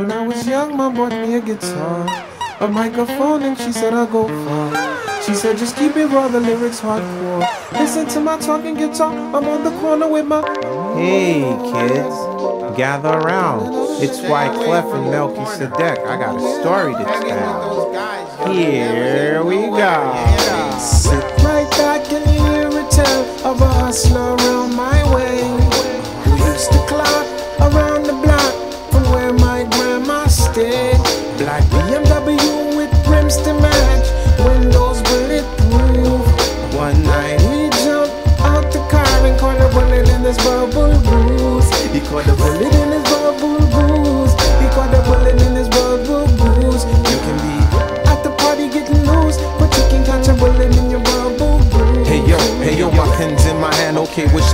When I was young, mom bought me a guitar, a microphone, and she said I'll go far. She said just keep it raw, the lyrics hardcore. Listen to my talking guitar, I'm on the corner with my. Hey kids, gather around. It's Wyclef and Melky Sedeck. I got a story to tell. Here we go.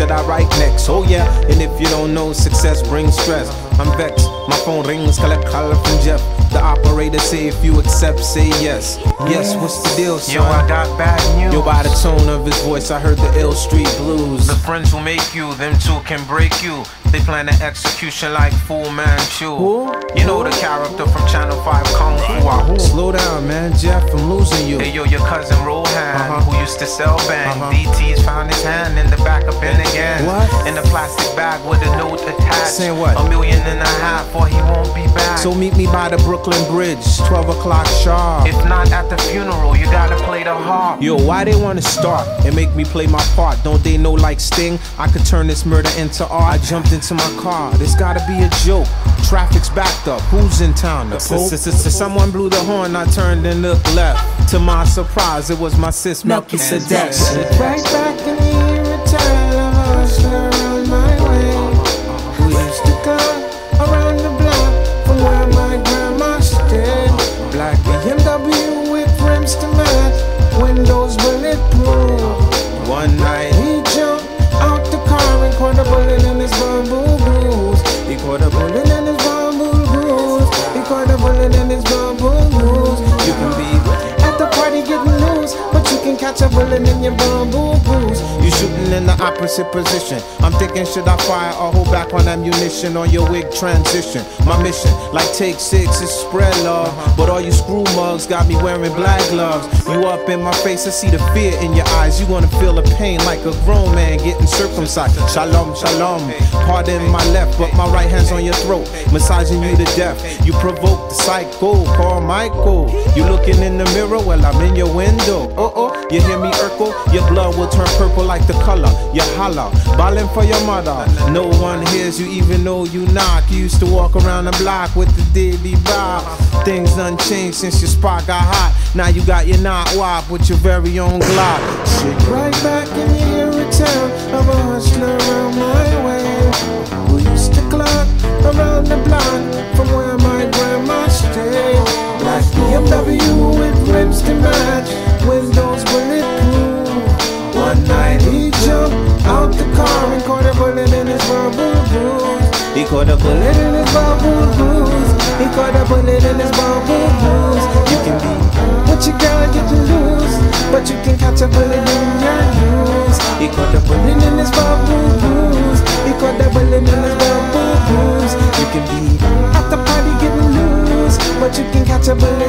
Should I write next? Oh yeah, and if you don't know, success brings stress. I'm vexed. My phone rings, collect call from Jeff. The operator say if you accept, say yes. Yes, what's the deal, son? Yo, I got bad news. Yo, by the tone of his voice, I heard the ill street blues. The friends who make you, them two can break you. They plan an execution like Fu Manchu. Who? You know the character from Channel 5 Kung Fu. Who? Slow down, man, Jeff, I'm losing you. Hey yo, your cousin Rohan, Uh-huh. who used to sell bang. Uh-huh. DT's found his hand in the back of Ben again. What? In a plastic bag with a note attached. Saying what? A million and a half, or he won't be back. So meet me by the Brooklyn Bridge, 12 o'clock sharp. if not at the funeral, you gotta play the harp. Yo, why they wanna start and make me play my part? Don't they know like Sting? I could turn this murder into art. I jumped into my car. This gotta be a joke. Traffic's backed up. Who's in town? The Pope? Someone blew the horn. I turned and looked left. To my surprise, it was my sis Melky Sedeck. Right back and you can catch a shooting in the opposite position. I'm thinking, should I fire or hold back on ammunition on your wig transition? My mission, like take six, is spread love. But all you screw mugs got me wearing black gloves. You up in my face, I see the fear in your eyes. You gonna feel the pain like a grown man getting circumcised. Shalom, shalom. Pardon my left, but my right hand's on your throat, massaging you to death. You provoke the psycho, call Michael. You looking in the mirror, well, I'm in your window. Oh, oh, you hear me, Urkel? Your blood will turn purple like the color. You holler, ballin' for your mother. No one hears you, even though you knock. You used to walk around the block with the daily bob. Things done changed since your spot got hot. Now you got your knot wop with your very own Glock. Sit caught a bullet in his bamboo boots. He caught a bullet in his bamboo boots. You can be what you got, you can lose, but you can catch a bullet in your news. He caught a bullet in his bamboo boots. He caught a bullet in his bamboo boots. You can be at the party getting loose, but you can catch a bullet.